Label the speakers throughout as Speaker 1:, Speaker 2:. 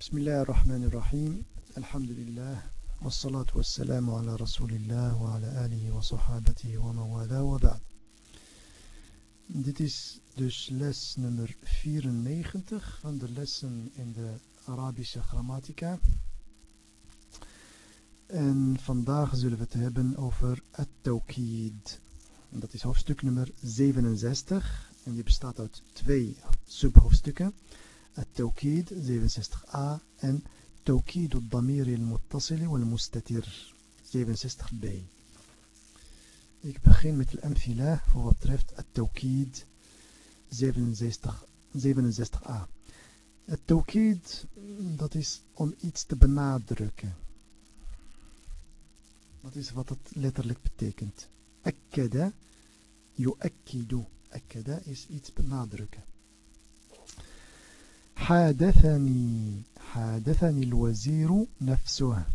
Speaker 1: بسم الله الرحمن الرحيم الحمد لله والصلاة والسلام على رسول الله وعلى آله وصحابته ومن والاه وبعد Dit is dus les nummer 94 van de lessen in de Arabische grammatica. En vandaag zullen we het hebben over at-tawkid. Dat is hoofdstuk nummer 67 en die bestaat uit twee subhoofdstukken. التوكيد 67a en توكيد الضمير المتصل والمستتر 67b Ik begin met de amthila voor wat betreft التوكيد 67, 67a. Het tawkid, dat is om iets te benadrukken. Dat is wat het letterlijk betekent. Akkada, yu'akkidu. Akkada is iets benadrukken. حادثني حادثني الوزير نفسه.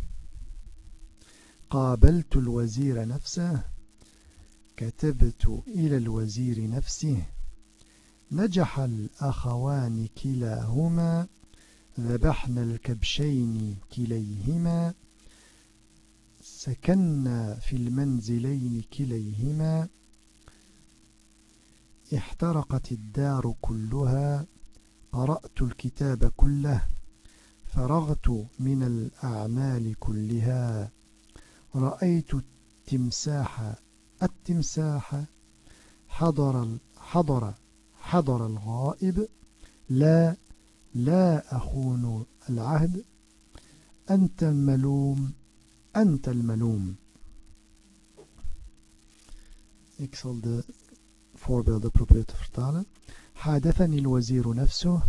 Speaker 1: قابلت الوزير نفسه. كتبت إلى الوزير نفسه. نجح الأخوان كلاهما. ذبحنا الكبشين كليهما. سكنا في المنزلين كليهما. احترقت الدار كلها. قرأت الكتاب كله فرغت من الأعمال كلها. رأيت التمساح التمساح حضر حضر حضر الغائب. لا لا أخون العهد. أنت الملوم أنت الملوم. Zal de voorbeelden proberen te vertalen. حادثني الوزير نفسه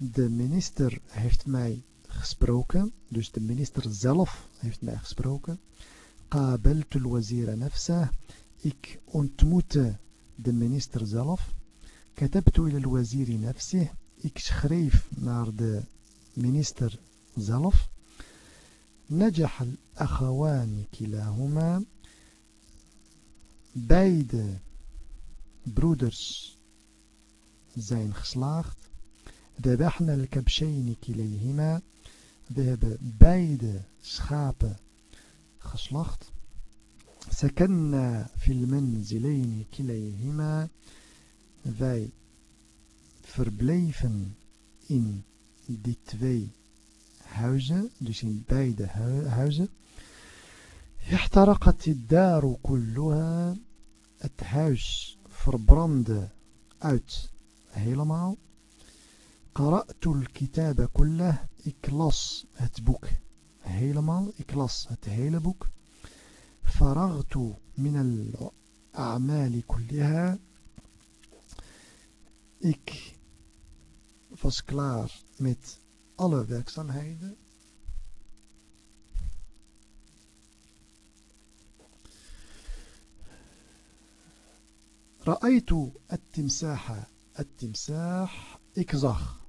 Speaker 1: de minister heeft mij gesproken dus de minister zelf heeft mij gesproken قابلت الوزير نفسه ik ontmoette de minister zelf كتبت إلى الوزير نفسه ik schreef naar de minister zelf نجح الأخوان كلاهما beide broeders zijn geslaagd. ذبحنا الكبشين كليهما We hebben beide schapen geslacht. سكننا في المنزلين كليهما Wij verbleven in die twee huizen, dus in beide huizen. احترقت الدار كلها Het huis verbrandde uit helemaal. Qara'tul kitaba kullah. Ik las het boek helemaal. Ik las het hele boek. Faragtu min al-a'mali kulliha. Ik was klaar met alle werkzaamheden. رأيت التمساح التمساح ik zag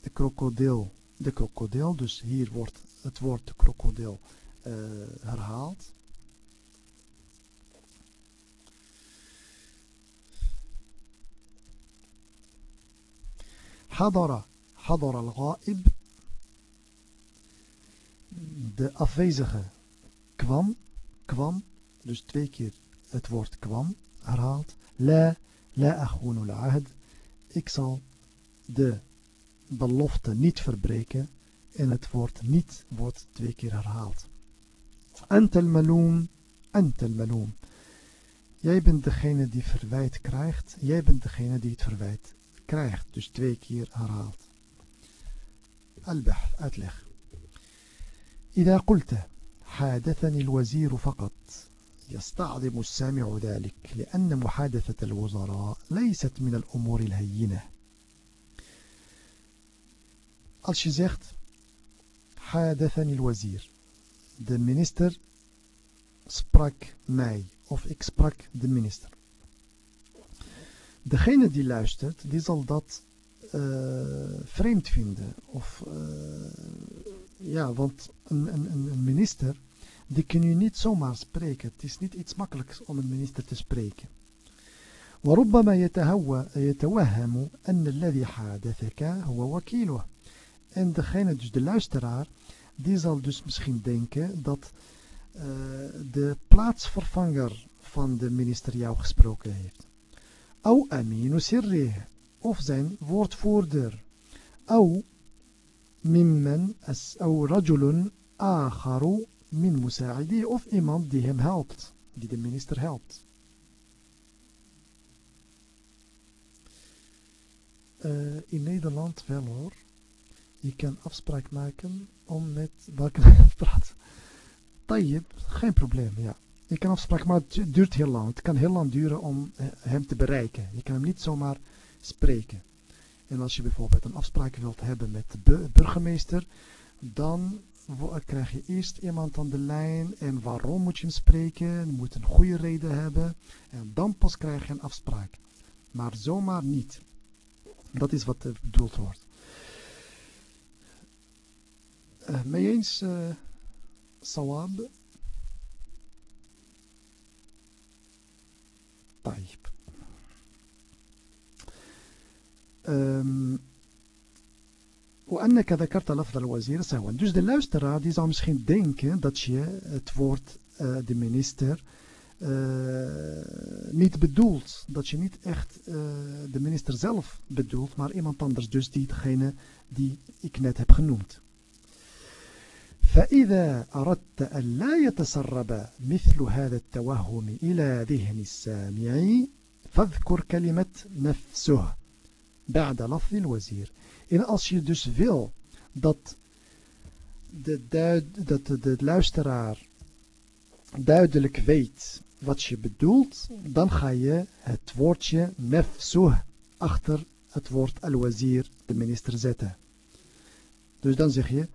Speaker 1: de krokodil de krokodil dus hier wordt het woord de krokodil uh, herhaald حضر حضر الغائب de afwezige kwam kwam dus twee keer het woord kwam herhaald la La akhunu al-ahd. Ik zal de belofte niet verbreken. En het woord niet wordt twee keer herhaald. Antal maloom, antal maloom. Jij bent degene die verwijt krijgt. Jij bent degene die het verwijt krijgt. Dus twee keer herhaald. Al-Bahth, uitleg. إذا قلت حادثني الوزير فقط يستعظم السامع ذلك لأن محادثة الوزراء ليست من الأمور الهينة Als je zegt حادثني الوزير de minister sprak mij of ik sprak de minister degene die luistert die zal dat uh, vreemd vinden of uh, ja want een, een, een minister die kun je niet zomaar spreken. Het is niet iets makkelijks om een minister te spreken. وربما يتوهم أن الذي حادثك هو وكيله En degene, dus de luisteraar, die zal dus misschien denken dat uh, de plaatsvervanger van de minister jou gesproken heeft. Au aminu sirrih, of zijn woordvoerder. Au mimmen, au rajulun akharu min musa'idi, of iemand die hem helpt, die de minister helpt. Uh, in Nederland wel hoor. Je kan afspraak maken om met welke praat. Tayyip, geen probleem, ja. Je kan afspraak maar het duurt heel lang. Het kan heel lang duren om eh, hem te bereiken. Je kan hem niet zomaar spreken. En als je bijvoorbeeld een afspraak wilt hebben met de burgemeester, dan krijg je eerst iemand aan de lijn en waarom moet je hem spreken, je moet een goede reden hebben en dan pas krijg je een afspraak. Maar zomaar niet. Dat is wat eh, bedoeld wordt. Uh, eens, uh, Sawab? Type. Um, وأنك ذكرت لفظ الوزير سهوا dus de luisteraar die zou misschien denken dat je het woord uh, de minister uh, niet bedoelt. Dat je niet echt uh, de minister zelf bedoelt, maar iemand anders. Dus diegene die ik net heb genoemd. فإذا أردت أن لا يتسرب مثل هذا التوهم إلى ذهن السامع فاذكر كلمة نفسه بعد لفظ الوزير En als je dus wil dat de, duid, dat de, de luisteraar duidelijk weet wat je bedoelt, dan ga je het woordje nefsuh achter het woord al-wazir, de minister, zetten. Dus dan zeg je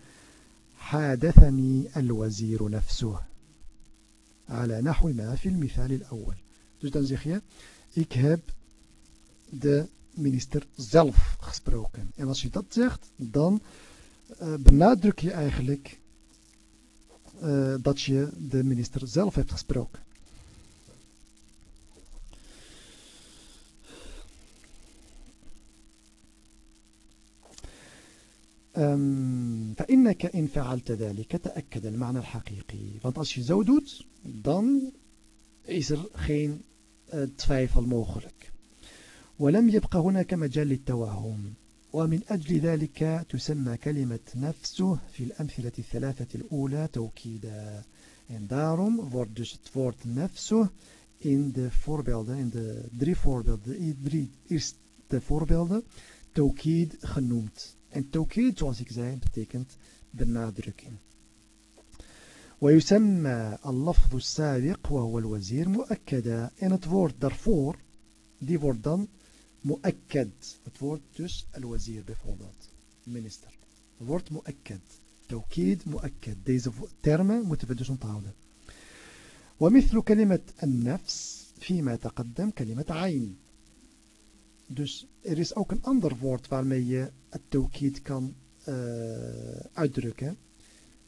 Speaker 1: حادثني الوزير نفسه على نحو ما في المثال الأول dus dan zeg je ik heb de minister zelf gesproken en als je dat zegt dan uh, benadruk je eigenlijk uh, dat je de minister zelf hebt gesproken فإنك إن فعلت ذلك تأكد المعنى الحقيقي want als je zo doet dan is er geen uh, twijfel mogelijk ولم يبقى هناك مجال للتوهم ومن أجل ذلك تسمى كلمة نفسه في الأمثلة الثلاثة الأولى توكيدا en daarom wordt dus het woord nefsu in de voorbeelden, in de drie voorbeelden, de drie eerste voorbeelden, tawkid genoemd. En tawkid, zoals ik zei, betekent benadrukking. ويسمى اللفظ السابق وهو الوزير مؤكدا en het woord daarvoor die wordt dan مؤكد het woord dus الوزير bijvoorbeeld minister woord مؤكد توكيد مؤكد deze termen moeten we dus onthouden ومثل كلمة النفس فيما تقدم كلمة عين Dus er is ook een ander woord waarmee je het tawkid kan uh, uitdrukken.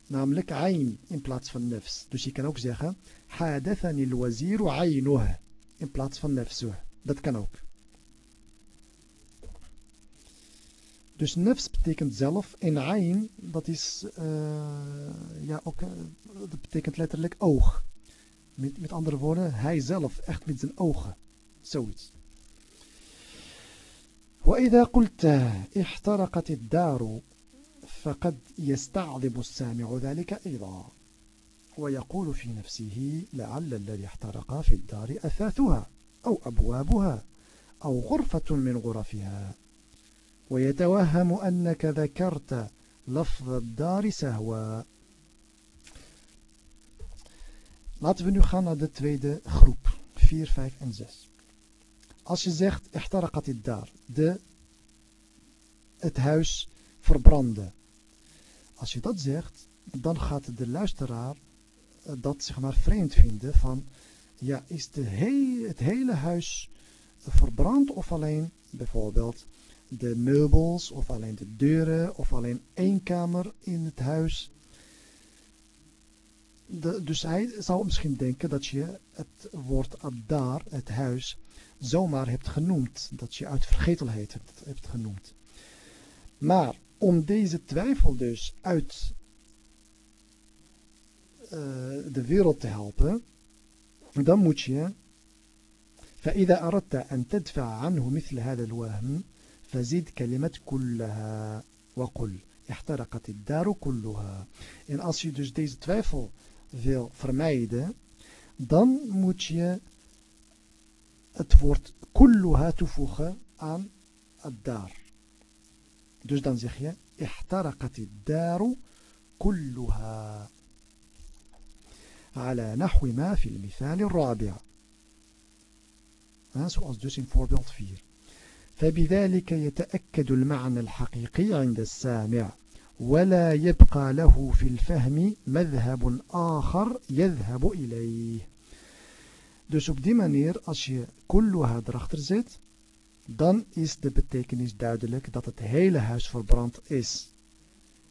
Speaker 1: Namelijk ayn in plaats van nefs. Dus je kan ook zeggen hadathani al-waziru aynuh in plaats van nefsuh. Dat kan ook. Dus nefs betekent zelf en ayn dat is uh, ja ook uh, dat betekent letterlijk oog. Met, met andere woorden, hij zelf echt met zijn ogen. Zoiets. وإذا قلت احترقت الدار فقد يستعذب السامع ذلك أيضا ويقول في نفسه لعل الذي احترق في الدار أثاثها أو أبوابها أو غرفة من غرفها ويتوهم أنك ذكرت لفظ الدار سهوا Laten we nu gaan naar de tweede groep, 4, 5 en 6. Als je zegt, احترقت الدار, de, het huis verbranden. Als je dat zegt, dan gaat de luisteraar eh, dat zeg maar vreemd vinden van, ja, is de he het hele huis verbrand of alleen bijvoorbeeld de meubels of alleen de deuren of alleen één kamer in het huis. De, dus hij zou misschien denken dat je het woord adar, het huis, zomaar hebt genoemd. Dat je uit vergetelheid hebt, hebt genoemd. Maar om deze twijfel dus uit uh, de wereld te helpen, dan moet je فإذا أردت أن تدفع عنه مثل هذا الوهم فزيد كلمة كلها وقل احترقت الدار كلها en als je dus deze twijfel wil vermijden dan moet je het woord كلها toevoegen aan الدار dus dan zeg je احترقت الدار كلها على نحو ما في المثال الرابع zoals dus in voorbeeld 4 فبذلك يتأكد المعنى الحقيقي عند السامع ولا يبقى له في الفهم مذهب آخر يذهب إليه Dus op die manier, als je kulluha erachter zet, dan is de betekenis duidelijk dat het hele huis verbrand is.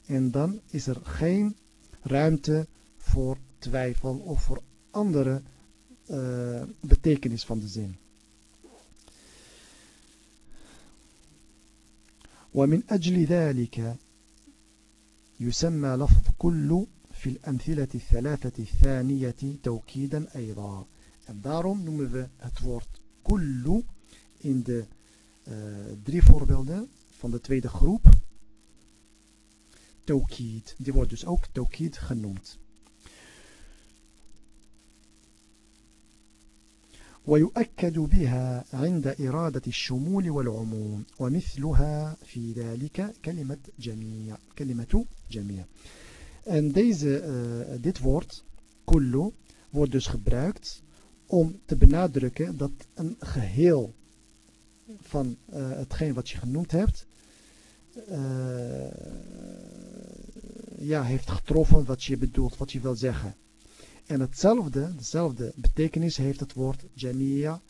Speaker 1: En dan is er geen ruimte voor twijfel of voor andere uh, betekenis van de zin. ومن أجل ذلك يسمى لفظ كل في الأمثلة الثلاثة الثانية توكيدا أيضا En daarom noemen kullu in de uh, drie voorbeelden van de tweede groep tawkid. Die wordt dus ook tawkid genoemd. ويؤكد بها عند إرادة الشمول والعموم ومثلها في ذلك كلمة جميع كلمة جميع En deze, uh, dit woord, kullu, wordt dus gebruikt om te benadrukken dat een geheel van uh, hetgeen wat je genoemd hebt, uh, ja, heeft getroffen wat je bedoelt, wat je wil zeggen. En hetzelfde, dezelfde betekenis heeft het woord jamia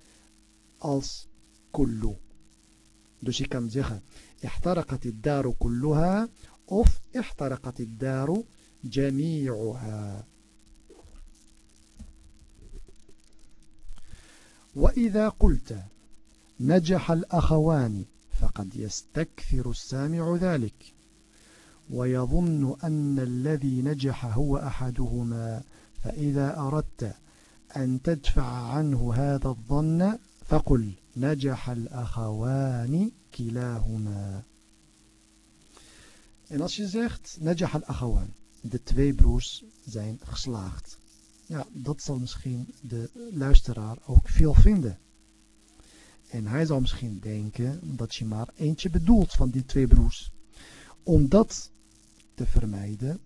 Speaker 1: als kullu. Dus je kan zeggen, احترقت الدار كلها of احترقت الدار جميعها. وإذا قلت نجح الأخوان فقد يستكثر السامع ذلك ويظن أن الذي نجح هو أحدهما فإذا أردت أن تدفع عنه هذا الظن فقل نجح الأخوان كلاهما En als je zegt, Najah al-Achawan, de twee broers zijn geslaagd. Ja, dat zal misschien de luisteraar ook veel vinden. En hij zal misschien denken dat je maar eentje bedoelt van die twee broers. Om dat te vermijden,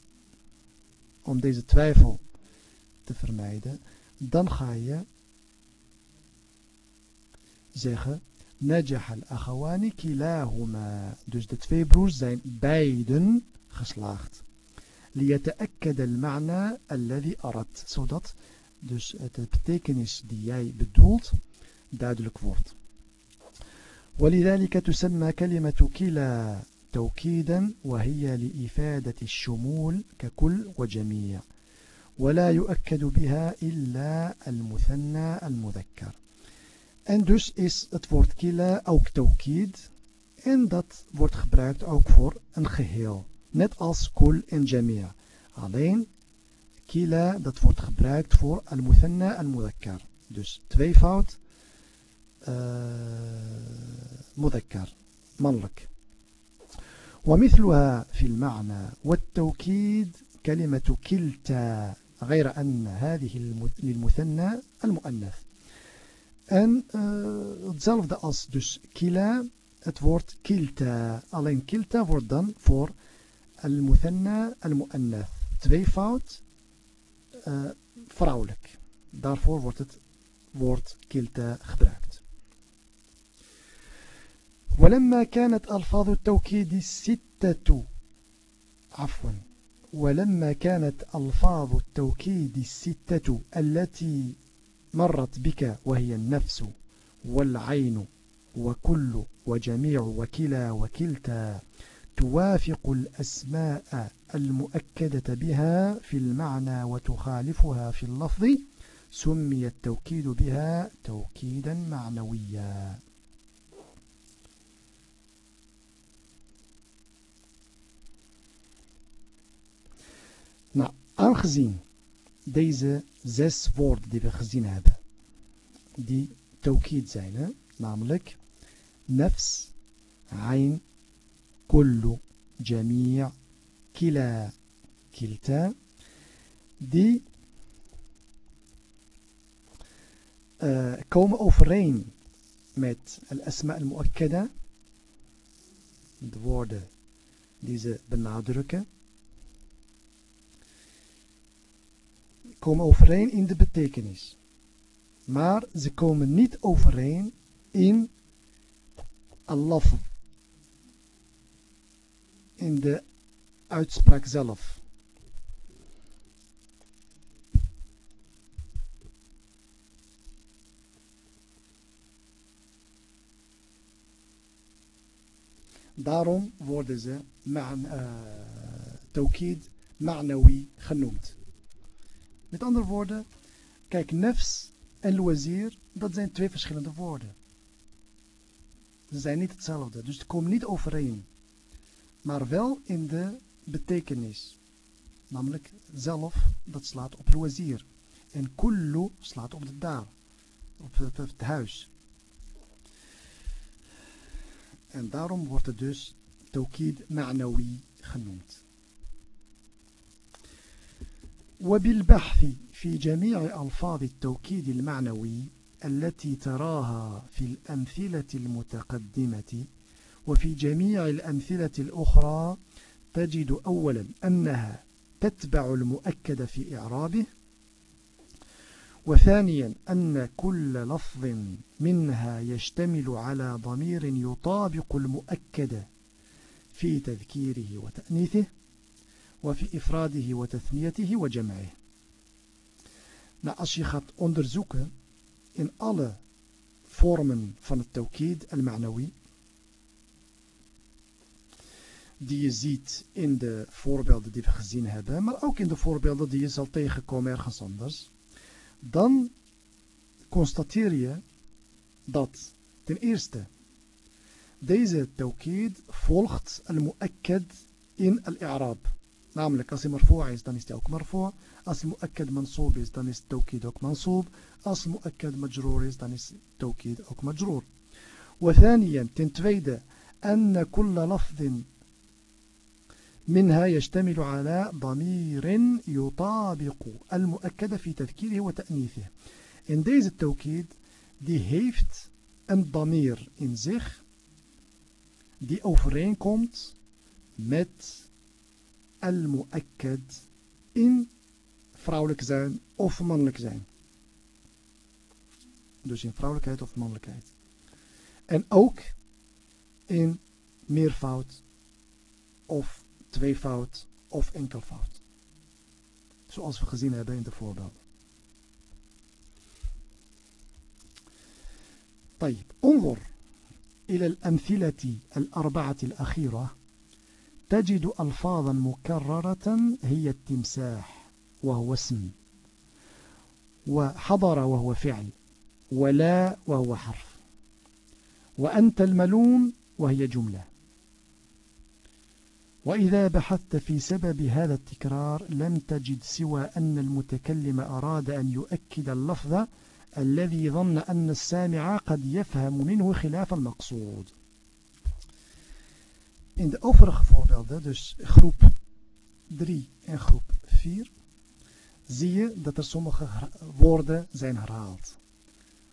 Speaker 1: om deze twijfel te vermijden, dan ga je zeggen Najah al-akhawani kilahuma. Dus de twee broers zijn beiden geslaagd. ليتأكد المعنى الذي أردت zodat dus het betekenis die jij bedoelt duidelijk wordt ولذلك تسمى كلمة كلا توكيدا وهي لإفادة الشمول ككل وجميع ولا يؤكد بها إلا المثنى المذكر En dus is het woord kila ook tawkid. En dat wordt gebruikt ook voor een geheel. Net als kul en jamia. Alleen kila dat wordt gebruikt voor al-muthanna al-mudhakkar. Dus tweevoud uh, mudhakkar. Mannelijk. ومثلها في المعنى والتوكيد كلمة كلتا غير أن هذه للمثنى المؤنث. en hetzelfde als dus كلا het woord كلتا alleen كلتا wordt dan voor المثنى المؤنث tweevoud vrouwelijk daarvoor wordt het woord كلتا gebruikt ولما كانت ألفاظ التوكيد الستة عفواً ولما كانت ألفاظ التوكيد الستة التي مرت بك وهي النفس والعين وكل وجميع وكلا وكلتا توافق الأسماء المؤكدة بها في المعنى وتخالفها في اللفظ سمي التوكيد بها توكيدا معنويا. Nou, aangezien deze zes woorden die we gezien hebben, die tawkid zijn, hè? namelijk nafs, ayn, kullu, jami' kila, kilta, die uh, komen overeen met al-asma al-mu'akkada, de woorden die ze benadrukken, komen overeen in de betekenis. Maar ze komen niet overeen in al-laf. In de uitspraak zelf. Daarom worden ze uh, tawkid ma'nawi genoemd. Met andere woorden, kijk, nefs en loisir, dat zijn twee verschillende woorden. Ze zijn niet hetzelfde, dus ze komen niet overeen. Maar wel in de betekenis. Namelijk zelf, dat slaat op loisir. En kullu slaat op de daar, op het, huis. En daarom wordt het dus tawkid ma'nawi genoemd. وبالبحث في جميع ألفاظ التوكيد المعنوي التي تراها في الأمثلة المتقدمة وفي جميع الأمثلة الأخرى تجد أولا أنها تتبع المؤكد في إعرابه وثانيا أن كل لفظ منها يشتمل على ضمير يطابق المؤكد في تذكيره وتأنيثه. وفي إفراده وتثنيته وجمعه Nou, als je gaat onderzoeken in alle vormen van het tawkid al-ma'nawi, die je ziet in de voorbeelden die we gezien hebben, maar ook in de voorbeelden die je zal tegenkomen ergens anders, dan constateer je dat ten eerste deze tawkid volgt al-mu'akkad in al-i'rab. Namelijk als hij marfu' is dan is hij ook marfu'. Als hij mu'akkad mansoob is dan is tawkid ook mansoob. Als hij mu'akkad majroor is dan is tawkid ook majroor. وثانيا ten tweede أن كل لفظ منها يشتمل على ضمير يطابق المؤكد في تذكيره وتأنيثه in deze tawkid die heeft een damir in zich die overeenkomt met al-mu'akkad in vrouwelijk zijn of mannelijk zijn. Dus in vrouwelijkheid of mannelijkheid. En ook in meervoud of tweevoud of enkelvoud. Zoals we gezien hebben in de voorbeelden. طيب انظر إلى الأمثلة الأربعة الأخيرة تجد ألفاظا مكررة هي التمساح وهو اسم وحضر وهو فعل ولا وهو حرف وأنت الملوم وهي جملة. وإذا بحثت في سبب هذا التكرار لم تجد سوى أن المتكلم أراد أن يؤكد اللفظ الذي ظن أن السامع قد يفهم منه خلاف المقصود. In de overige voorbeelden, dus groep 3 en groep 4, zie je dat er sommige woorden zijn herhaald.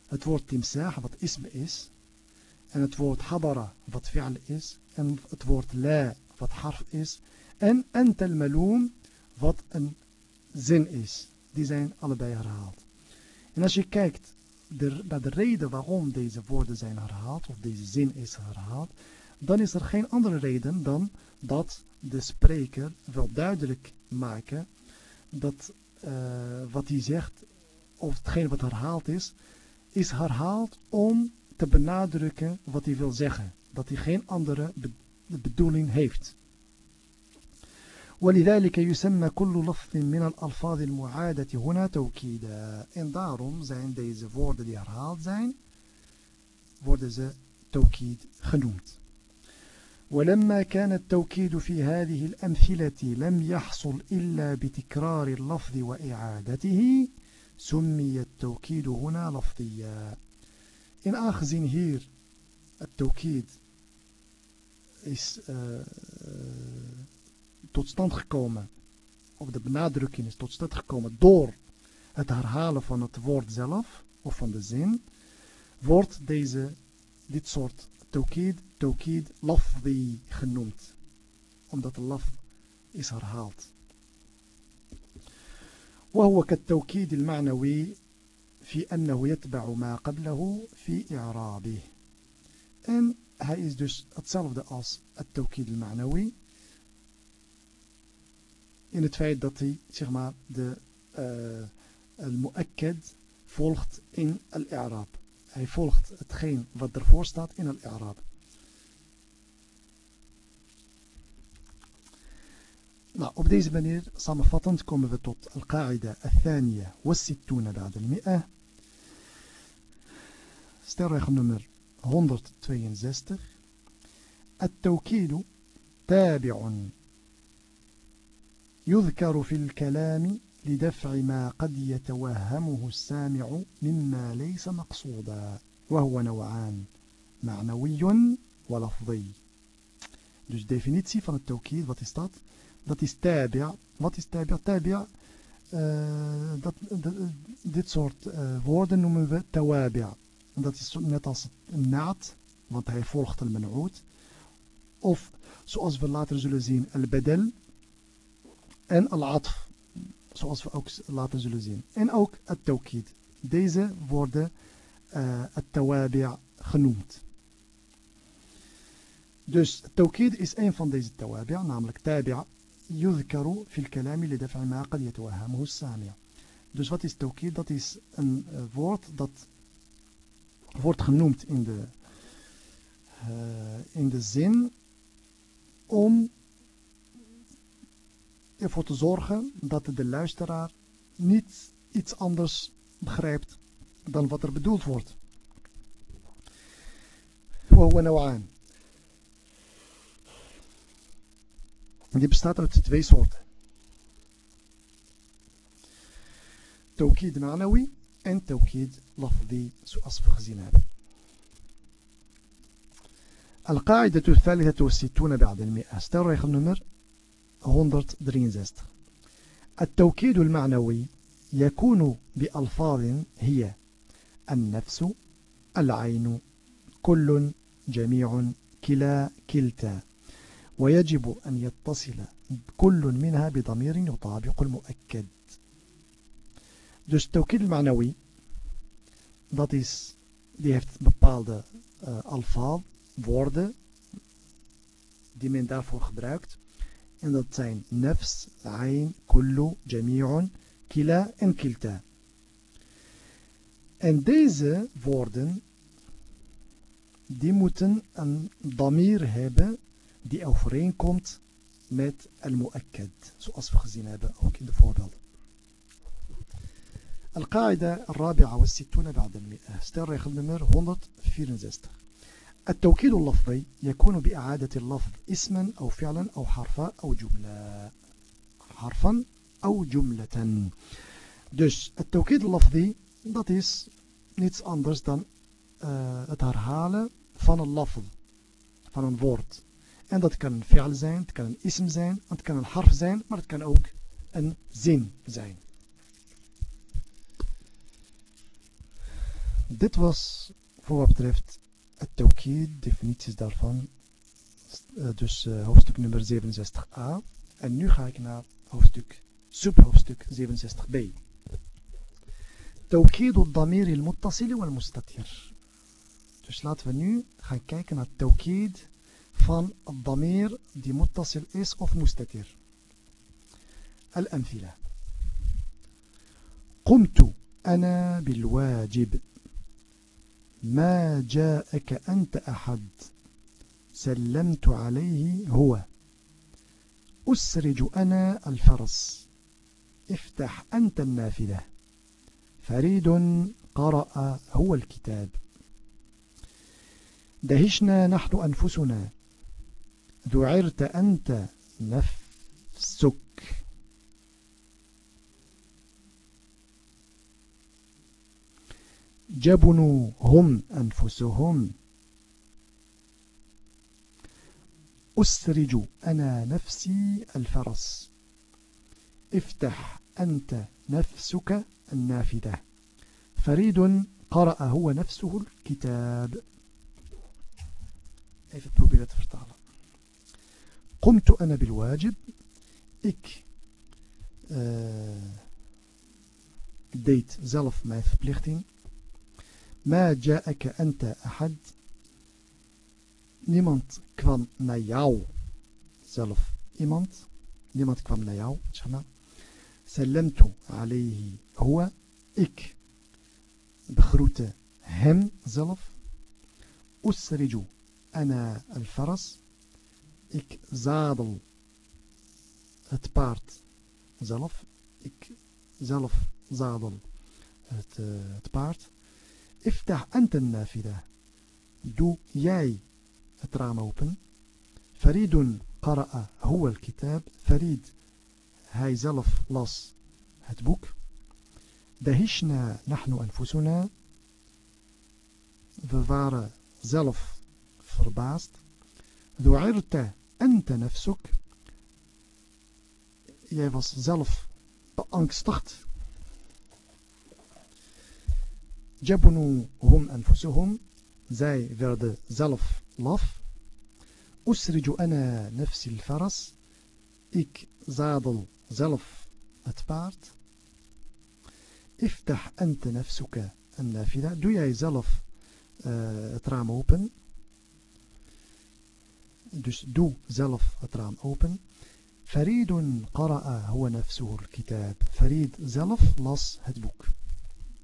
Speaker 1: Het woord timsah, wat isme is, en het woord habara, wat fi'al is, en het woord la, wat harf is, en entel maloom, wat een zin is. Die zijn allebei herhaald. En als je kijkt naar de reden waarom deze woorden zijn herhaald, of deze zin is herhaald, dan is er geen andere reden dan dat de spreker wil duidelijk maken dat uh, wat hij zegt, of hetgeen wat herhaald is, is herhaald om te benadrukken wat hij wil zeggen. Dat hij geen andere be bedoeling heeft. ولذلك يسمى كل لفظ من الألفاظ المعادة هنا توكيدا en daarom zijn deze woorden die herhaald zijn worden ze توكيد genoemd ولما كان التوكيد في هذه الأمثلة لم يحصل إلا بتكرار اللفظ وإعادته سمي التوكيد هنا لفظيا In aangezien hier het tawkid is uh, tot stand gekomen, of de benadrukking is tot stand gekomen door het herhalen van het woord zelf, of van de zin, wordt deze, dit soort التوكيد توكيد لفظي خنومت omdat اللفظ لفظ is herhaald. وهو كالتوكيد المعنوي في أنه يتبع ما قبله في إعرابه. En hij is dus hetzelfde als التوكيد المعنوي in het feit dat hij zeg maar de eh, المؤكد volgt in الاعراب hij volgt hetgeen wat ervoor staat in الإعراب Nou, op deze manier, samenvattend, komen we tot al-qa'ida al-thaniya was-sittuna ba'd al-mi'ah. Stelregel nummer 162. التوكيد تابع يذكر في الكلام لدفع ما قد يتوهمه السامع مما ليس مقصودا وهو نوعان معنوي ولفظي. dus de definitie van التوكيد wat is dat dat is تابع آه، wat تابع تابع dat dit soort آه، woorden توابع. dat is النعت want hij volgt المنعوت. of zoals we later zullen البدل en العطف. Zoals we ook later zullen zien. En ook het tawkid. Deze worden uh, het tawabia genoemd. Dus tawkid is een van deze tawabia, namelijk tabia. يذكر في الكلام لدفع ما قد يتوهمه السامع. Dus wat is tawkid? Dat is een uh, woord dat wordt genoemd in de, uh, in de zin om ervoor te zorgen dat de luisteraar niet iets anders begrijpt dan wat er bedoeld wordt. وهو نوعان En die bestaat uit twee soorten. Tawkid ma'nawi en tawkid lafdi, zoals we gezien hebben. القاعدة الثالثة والستون بعد المئة سترخل نمر 163 التوكيد المعنوي يكون بألفاظ هي النفس العين كل جميع كلا كلتا. ويجب أن يتصل كل منها بضمير يطابق المؤكد. Dus tawkid al-ma'nawi, dat is, die heeft bepaalde uh, alfaal, woorden, die men daarvoor gebruikt. En dat zijn nafs, ayn, kullu, jami'un, kila en kilta. En deze woorden, die moeten een damir hebben die overeenkomt met al-mu'akkad, zoals we gezien hebben ook in de voorbeelden. القاعدة الرابعة والستون بعد المئة سترخل نمر 164 التوكيد اللفظي يكون بإعادة اللفظ اسما أو فعلا أو حرفا أو جملة حرفا أو جملة Dus het tawkid lafdi, dat is niets anders dan uh, het herhalen van een lafd, van een woord. En dat kan een fi'al zijn, het kan een ism zijn, het kan een harf zijn, maar het kan ook een zin zijn. Dit was voor wat betreft het tawkid, definities daarvan. Dus uh, hoofdstuk nummer 67a. En nu ga ik naar hoofdstuk, subhoofdstuk 67b. توكيد الضمير المتصل والمستتر. Dus laten we nu gaan kijken naar tawkid van الضمير die متصل is of مستتر الأمثلة قمت أنا بالواجب ما جاءك أنت أحد. سلمت عليه هو. أسرج أنا الفرس. افتح أنت النافذة. فريد قرأ هو الكتاب. دهشنا نحن أنفسنا. ذعرت أنت نفسك. جبنوا هم أنفسهم. أسرج أنا نفسي الفرس. افتح أنت نفسك النافذة. فريد قرأ هو نفسه الكتاب. قمت أنا بالواجب. ik uh, deed zelf mijn verplichting ما جاءك أنت أحد niemand kwam naar jou zelf iemand niemand kwam naar jou zeg maar سلمت عليه هو ik begroette hem zelf أسرج أنا الفرس ik zadel het paard zelf ik zelf zadel het, uh, het paard افتح أنت النافذة. دو ياي. اترام أوبن. فريد قرأ هو الكتاب. فريد هاي زلف لص هتبوك دهشنا نحن أنفسنا. ذوار زلف فرباست. ذعرت أنت نفسك. يا بس زلف beangstigd جبنوا هم أنفسهم زي ورد زلف لف. أسرج أنا نفس الفرس إك زادل زلف أتبارت. افتح أنت نفسك النافذة. doe jij zelf آه، het raam open. dus doe zelf het raam open. فريد قرأ هو نفسه الكتاب. فريد zelf las het boek.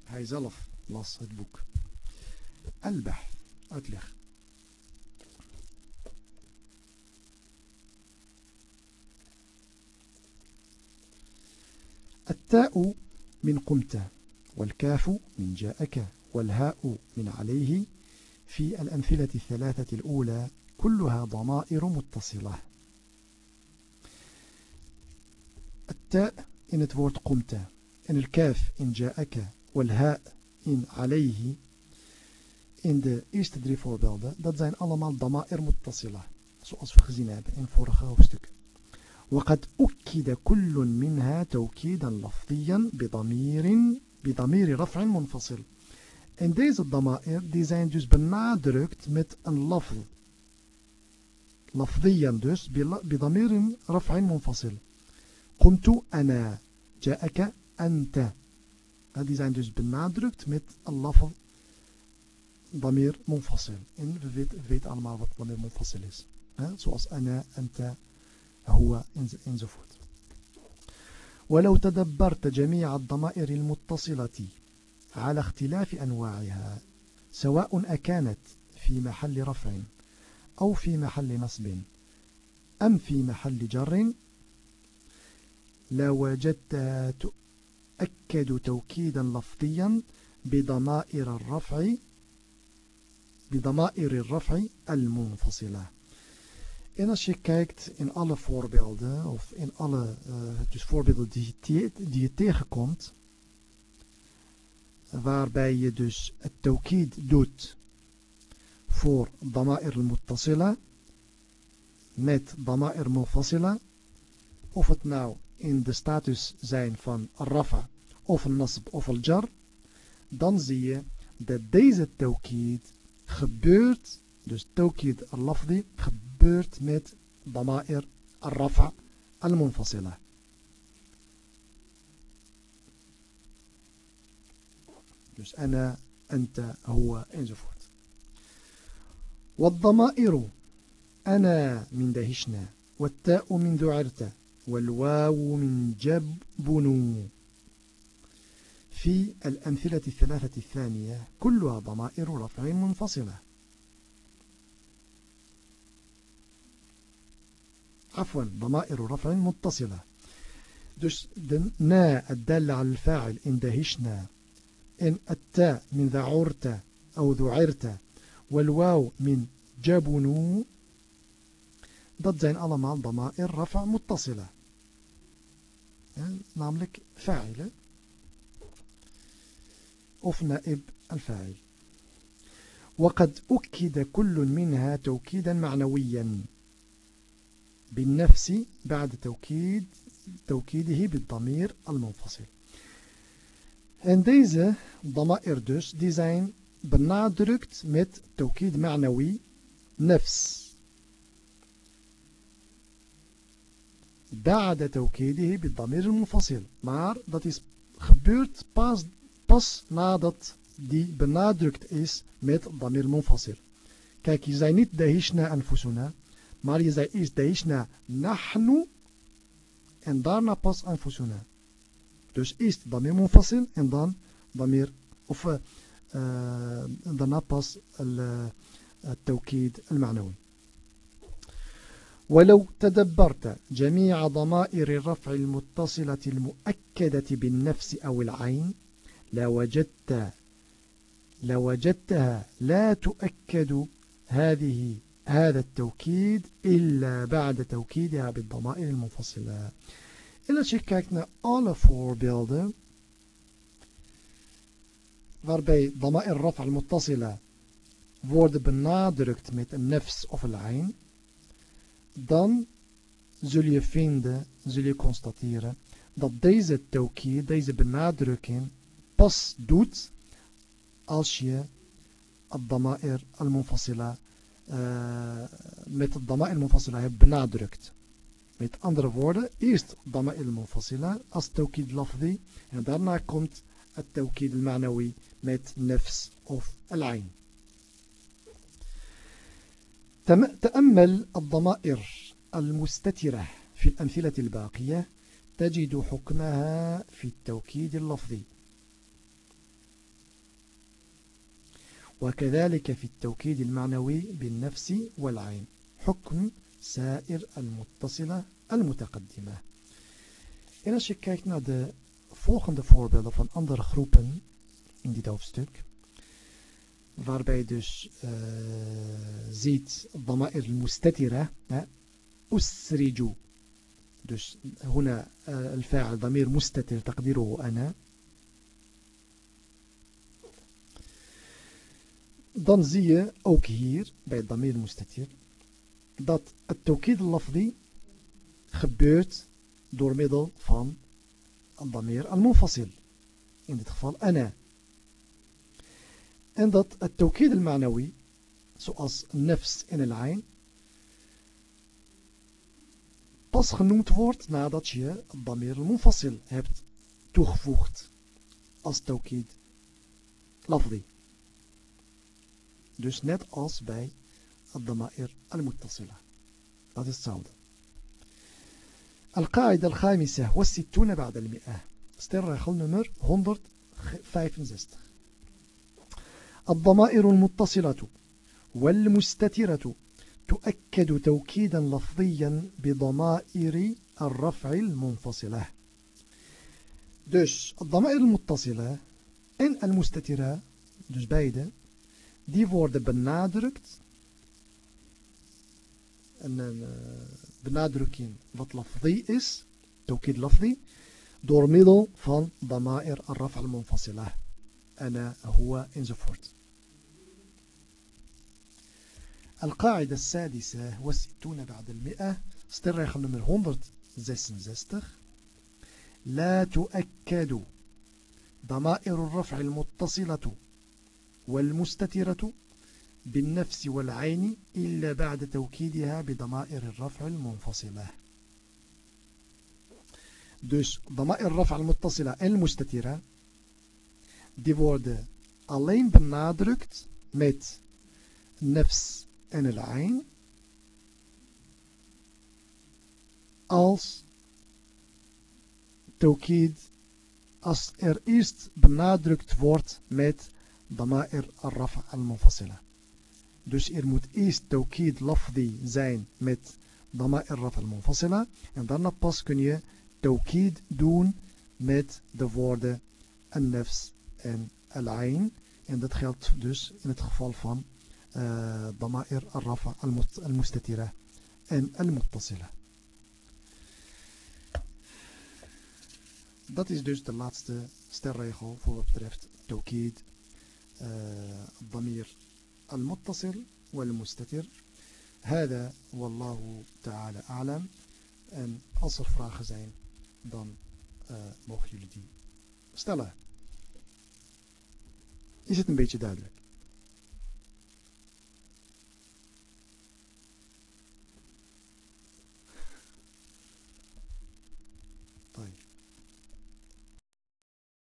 Speaker 1: hij zelf. Las het boek البحث uitleg التاء من قمت والكاف من جاءك والهاء من عليه. في الأمثلة الثلاثة الأولى كلها ضمائر متصلة. التاء het woord قمت en الكاف in جاءك والهاء in عليه in de eerste drie voorbeelden dat zijn allemaal dama'ir muttasila zoals we gezien hebben in vorige hoofdstuk وقد أكد كل منها توكيدا لفظيا بضمير بضمير رفع منفصل En deze dama'ir die zijn dus benadrukt met een lafl. Lafdiyan dus, bidamirin raf'in munfasil. Qumtu ana, ja'aka anta. Die zijn dus benadrukt met lafl damir munfasil. En we weten, we weten allemaal wat damir munfasil is. Zoals ana, anta, هو enzovoort. ولو تدبرت جميع الضمائر المتصلة على اختلاف أنواعها سواء أكانت في محل رفع أو في محل نصب أم في محل جر لوجدتها تؤكد توكيدا لفظيا بضمائر الرفع بضمائر الرفع المنفصلة En als je kijkt in alle voorbeelden, of in alle uh, dus voorbeelden die, die je tegenkomt, waarbij je dus het tawkid doet voor dama'ir al-muttasila met dama'ir munfasila of het nou in de status zijn van rafa of nasb of al-jar dan zie je dat deze tawkid gebeurt dus tawkid al-lafdi gebeurt met dama'ir al-rafa al-munfasila Dus أنا أنت هو enzovoort. والضمائر أنا من دهشنا والتاء من ذعرت والواو من جبن في الأمثلة الثلاثة الثانية كلها ضمائر رفع منفصلة. عفوا ضمائر رفع متصلة. de na الدالة على الفاعل إن دهشنا. en التاء من ذعرت أو ذعرت. والواو من جبنو. dat zijn allemaal dama'ir rafa muttasila. Namelijk fa'ila of na'ib al-fa'il. وقد أكد كل منها توكيدا معنويا. بالنفس بعد توكيد توكيده بالضمير المنفصل. En deze dama'ir dus, zijn benadrukt met توكيد معنوي نفس. بعد توكيده بالضمير المنفصل. maar dat is gebeurd pas pas nadat die benadrukt is met ضمير منفصل. kijk je zei niet أنفسنا. maar je zei eerst دهشنا نحن en daarna pas أنفسنا. dus eerst ضمير منفصل en dan ضمير of آه، en daarna pas التوكيد المعنوي. ولو تدبرت جميع ضمائر الرفع المتصلة المؤكدة بالنفس أو العين لوجدت لوجدتها لا تؤكد هذه هذا التوكيد إلا بعد توكيدها بالضمائر المنفصلة. إلا kijkt naar alle voorbeelden waarbij ضمائر الرفع المتصلة. Worden benadrukt met een nefs of een ayn, dan zul je vinden, zul je constateren, dat deze tawkir, deze benadrukking, pas doet als je al-dama'ir al-munfasila eh, met het dama'ir al-munfasila hebt benadrukt. Met andere woorden, eerst damair al-munfasila als tawkid lafdi en daarna komt het tawkid al-ma'nawi met nefs of alain تأمل الضمائر المستترة في الأمثلة الباقية تجد حكمها في التوكيد اللفظي. وكذلك في التوكيد المعنوي بالنفس والعين حكم سائر المتصلة المتقدمة. En als je kijkt naar de volgende voorbeelden van andere groepen in dit hoofdstuk, waarbij dus uh, ziet ضمائر المستترة أسرج dus هنا الفاعل ضمير مستتر تقديره أنا dan zie je ook hier bij het damir mustatir dat het tawkid lafdi gebeurt door middel van damir al-munfasil. In dit geval ana. En dat het tawkid al-ma'nawi, zoals nefs en al-ain, pas genoemd wordt nadat je damir al-munfasil hebt toegevoegd als tawkid lafdi. Dus net als bij الضمائر المتصلة dat is hetzelfde القاعدة الخامسة والستون بعد المئة sterregel nummer 165 الضمائر المتصلة والمستترة تؤكد توكيدا لفظيا بضمائر الرفع المنفصلة. دوش الضمائر المتصلة إن المستترة دوش بايدة. Die worden benadrukt een benadrukking wat lafzi is توكيد لفظي دور middel van ضمائر الرفع المنفصلة. أنا هو enzovoort القاعدة السادسة والستون بعد المئة سترخ نمر 166 لا تؤكد ضمائر الرفع المتصلة والمستترة بالنفس والعين إلا بعد توكيدها بضمائر الرفع المنفصلة. Dus ضمائر الرفع المتصلة المستترة. Die worden alleen benadrukt met nefs en el ain als tawkid als er eerst benadrukt wordt met ضمائر الرفع المنفصلة dus er moet eerst tawkid lafdi zijn met ضمائر الرفع المنفصلة en daarna pas kun je tawkid doen met de woorden النفس en al-ain en dat geldt dus in het geval van ضمائر الرفع المستترة en al-muttasila. Dat is dus de laatste stelregel voor wat betreft tawkid, ضمير المتصل والمستتر هذا والله تعالى أعلم en als er vragen zijn dan uh, mogen jullie die stellen is het een beetje duidelijk